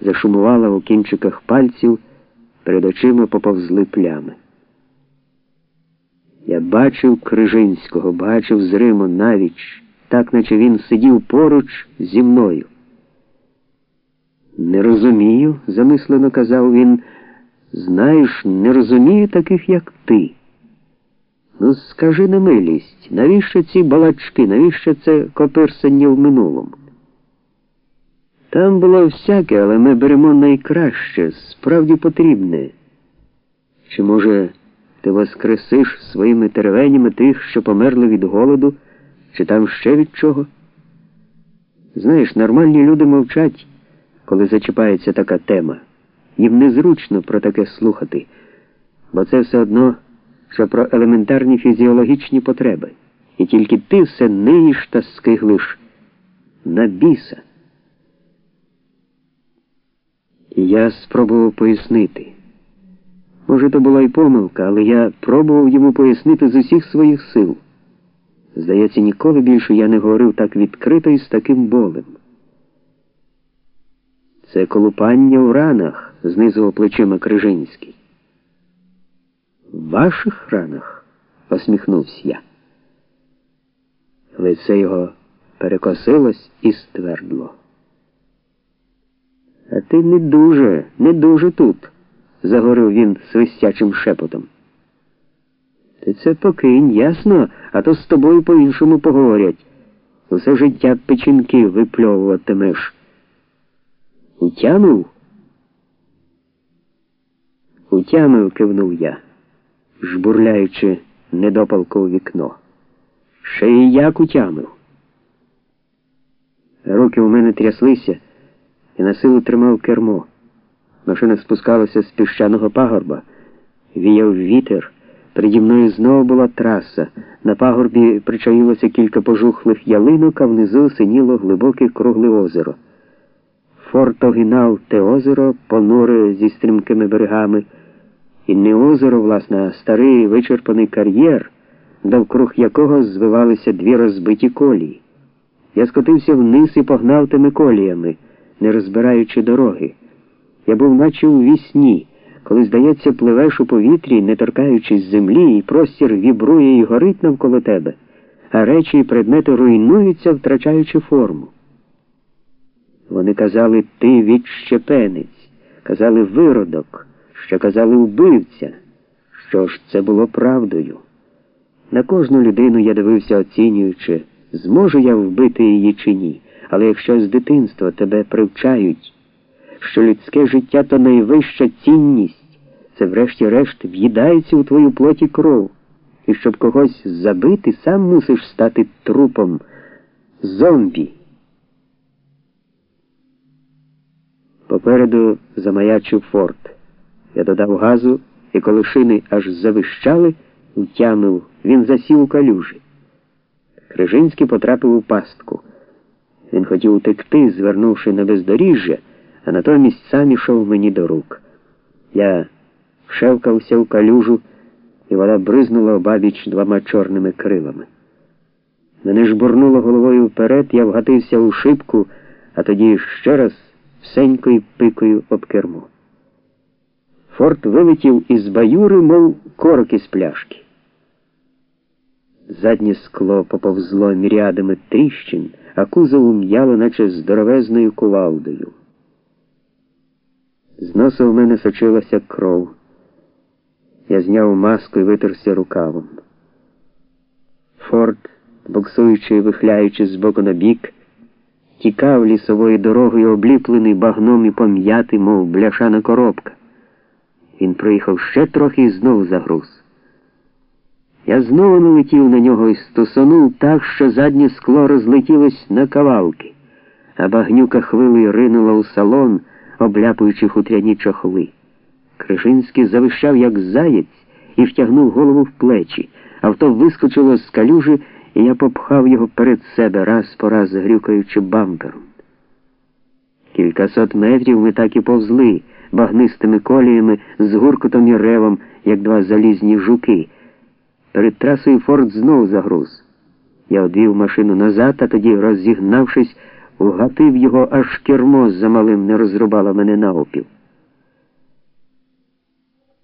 зашумувала у кінчиках пальців, перед очима поповзли плями. Я бачив Крижинського, бачив з Риму навіч, так наче він сидів поруч зі мною. Не розумію, замислено казав він. Знаєш, не розумію таких, як ти. Ну, скажи на милість, навіщо ці балачки, навіщо це копирсання в минулому? Там було всяке, але ми беремо найкраще, справді потрібне. Чи, може, ти воскресиш своїми теревенями тих, що померли від голоду, чи там ще від чого? Знаєш, нормальні люди мовчать, коли зачіпається така тема. Їм незручно про таке слухати, бо це все одно, що про елементарні фізіологічні потреби. І тільки ти все ниєш та скиглиш на біса. І я спробував пояснити. Може, то була й помилка, але я пробував йому пояснити з усіх своїх сил. Здається, ніколи більше я не говорив так відкрито і з таким болем. Це колупання у ранах, знизував плечима Крижинський. В ваших ранах? посміхнувся я. Лице його перекосилось і ствердло. А ти не дуже, не дуже тут, загорив він свистячим шепотом. Ти це покинь, ясно, а то з тобою по-іншому поговорять. Усе життя печінки випльовуватимеш. Утямив? Утямив, кивнув я, жбурляючи недопалку у вікно. Ще й як утямив. Руки у мене тряслися і на силу тримав кермо. Машина спускалася з піщаного пагорба, віяв вітер. Переді мною знову була траса. На пагорбі причаїлося кілька пожухлих ялинок, а внизу синіло глибоке кругле озеро. Форт огинав те озеро, понуре зі стрімкими берегами. І не озеро, власне, а старий вичерпаний кар'єр, довкруг якого звивалися дві розбиті колії. Я скотився вниз і погнав тими коліями не розбираючи дороги. Я був наче у вісні, коли, здається, пливеш у повітрі, не торкаючись землі, і простір вібрує і горить навколо тебе, а речі і предмети руйнуються, втрачаючи форму. Вони казали ти відщепенець, казали виродок, що казали вбивця. Що ж це було правдою? На кожну людину я дивився, оцінюючи, зможу я вбити її чи ні. Але якщо з дитинства тебе привчають, що людське життя то найвища цінність, це врешті-решт в'їдається у твою плоті кров, і щоб когось забити, сам мусиш стати трупом зомбі. Попереду замаячив форт. Я додав газу, і коли шини аж завищали, утямив, він засів у калюжі. Крижинський потрапив у пастку. Він хотів утекти, звернувши на бездоріжжя, а натомість сам ішов мені до рук. Я шевкався в калюжу, і вода бризнула обабіч двома чорними крилами. Мене жбурнуло головою вперед, я вгатився у шибку, а тоді ще раз всенькою пикою об кермо. Форт вилетів із баюри, мов корок із пляшки. Заднє скло поповзло мірядами тріщин, а кузов ум'яло, наче здоровезною кувалдою. З носа в мене сочилася кров. Я зняв маску і витерся рукавом. Форд, боксуючи і вихляючи з боку на бік, тікав лісовою дорогою, обліплений багном і пом'ятий, мов бляшана коробка. Він проїхав ще трохи і знову загруз. Я знову налетів на нього і стусонув так, що заднє скло розлетілось на кавалки, а багнюка хвилею ринула у салон, обляпуючи хутряні чохли. Крижинський завищав, як заєць, і втягнув голову в плечі. Авто вискочило з калюжі, і я попхав його перед себе, раз по раз грюкаючи бампером. Кількасот метрів ми так і повзли, багнистими коліями з гуркотом і ревом, як два залізні жуки. Перед трасою Форд знов загруз. Я одвів машину назад, а тоді, розігнавшись, Угатив його, аж кермо за малим не розрубало мене на опів.